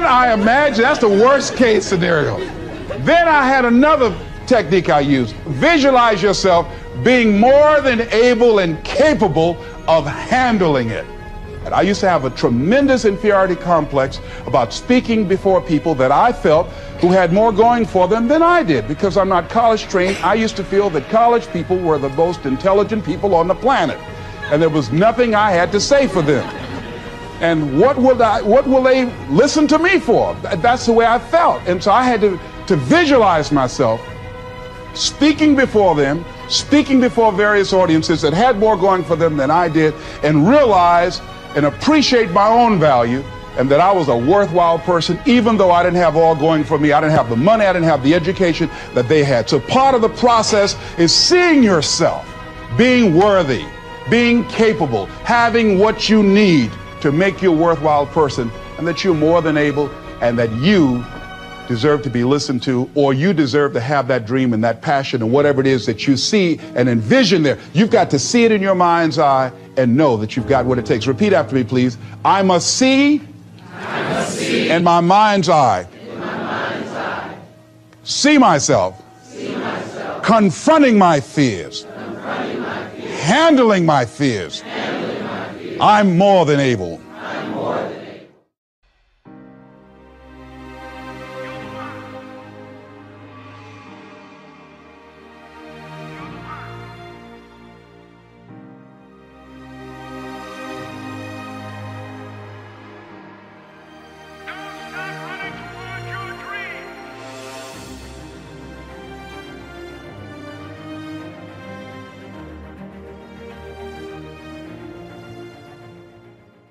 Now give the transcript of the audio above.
then I imagine that's the worst case scenario. Then I had another technique I used. Visualize yourself being more than able and capable of handling it. And I used to have a tremendous inferiority complex about speaking before people that I felt who had more going for them than I did. Because I'm not college trained, I used to feel that college people were the most intelligent people on the planet. And there was nothing I had to say for them. And what will what will they listen to me for? That's the way I felt. And so I had to, to visualize myself speaking before them, speaking before various audiences that had more going for them than I did, and realize and appreciate my own value and that I was a worthwhile person, even though I didn't have all going for me. I didn't have the money, I didn't have the education that they had. So part of the process is seeing yourself being worthy, being capable, having what you need to make you a worthwhile person, and that you're more than able, and that you deserve to be listened to, or you deserve to have that dream and that passion and whatever it is that you see and envision there. You've got to see it in your mind's eye and know that you've got what it takes. Repeat after me, please. I must see, I must see in my mind's eye. My mind's eye. See myself. See myself. Confronting my fears. Confronting my fears. Handling my fears. Handling my fears. I'm more than able.